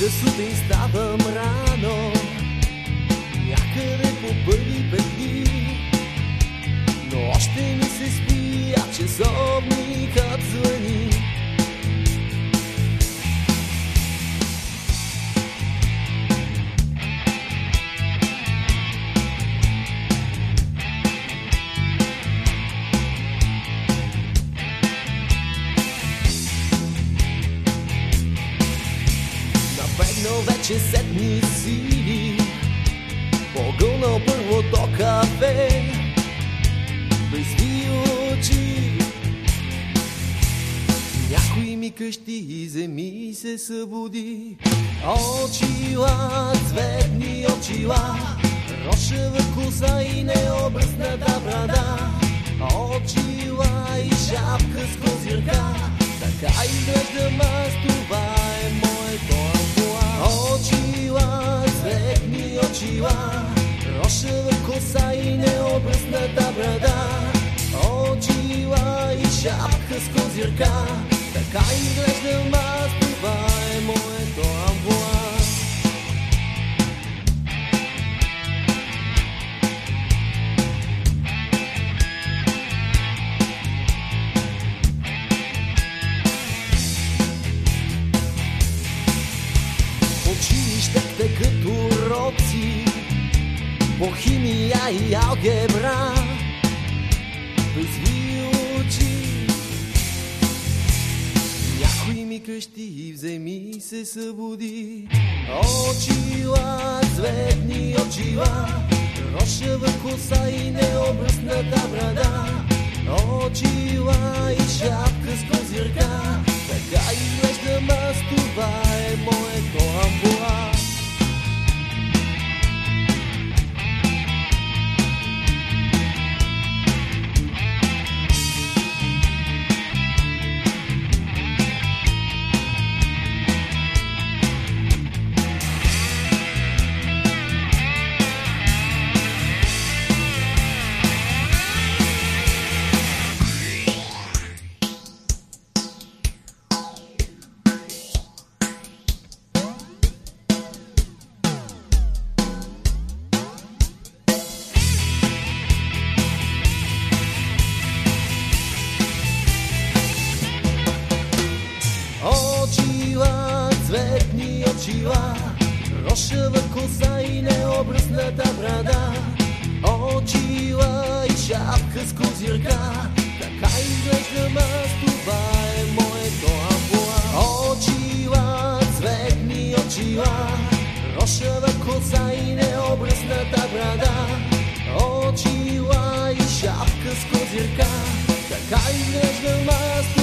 Всяка сутрин ставам рано, някъде по първи петли, но още ми се спи, а часовникът звъни. Напрегнал вече седми сили Погълнал първото кафе Безви очи. Някой ми къщи и земи се събуди. Очила, цветни очила Рошева коса и необръсната брада Очила и шапка с козирка Така изглеждам аз, очила Рошева коса и необръсната брада. Очила и шапка с козирка. Така изглеждам аз, това е моето училищете като уроци по химия и алгебра. Безви очи, някой ми къщи и вземи се събуди. Очила, цветни очила, рошева коса и необръсната брада. Очила, рошева коса и необръсната брада. Очила и шапка с козирка, така изглеждам аз, това е моето амплуа. Очила, цветни очила, рошева коса и необръсната брада. Очила и шапка с козирка, така изглеждам аз, това